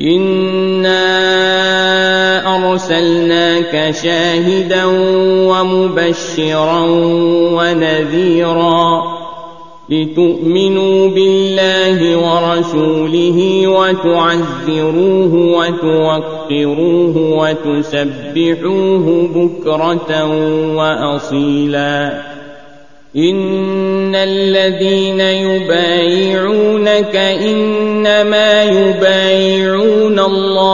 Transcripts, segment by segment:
إنا أرسلناك شاهدا ومبشرا ونذيرا لتؤمنوا بالله ورسوله وتعزروه وتوقروه وتسبحوه بكرة وأصيلا إن الذين يبايعونك إنما يبايعون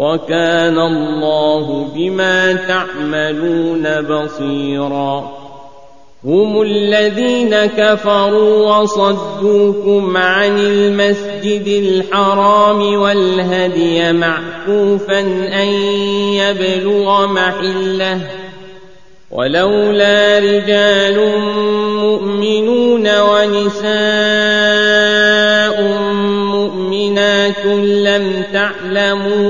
وكان الله بما تعملون بصيرا. هم الذين كفروا وصدوكم عن المسجد الحرام والهدي معكوفا أن يبلغ محله. ولولا رجال مؤمنون ونساء مؤمنات لم تعلموهم أن